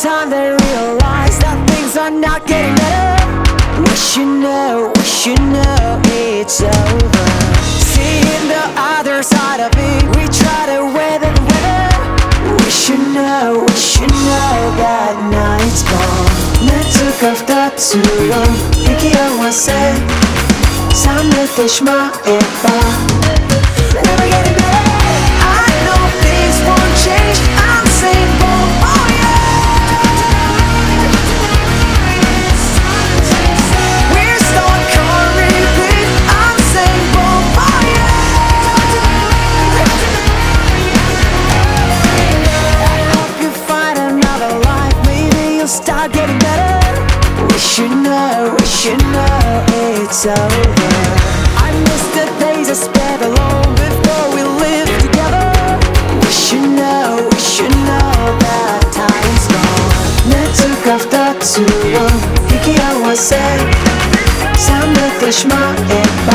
time they realize that things are not getting better. We should know, we should know it's over. Seeing the other side of it, we try to weather the weather. We should know, we should know that night's gone. 내 뜨겁다 두려워 이기어왔어 삶을 대신마해봐 start getting better. We should know, we should know it's over. I miss the days I spent alone before we lived together. We should know, we should know that time's gone. 夏が二つを引き合わせ冷めてしまえば